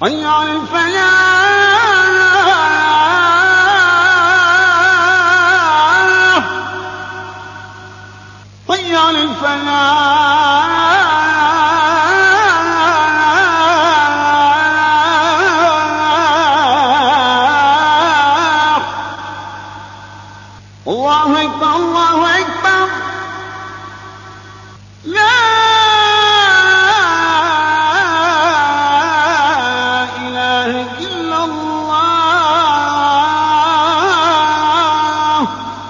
حي الفلاح حي الفلاح الله أكبر الله أكبر.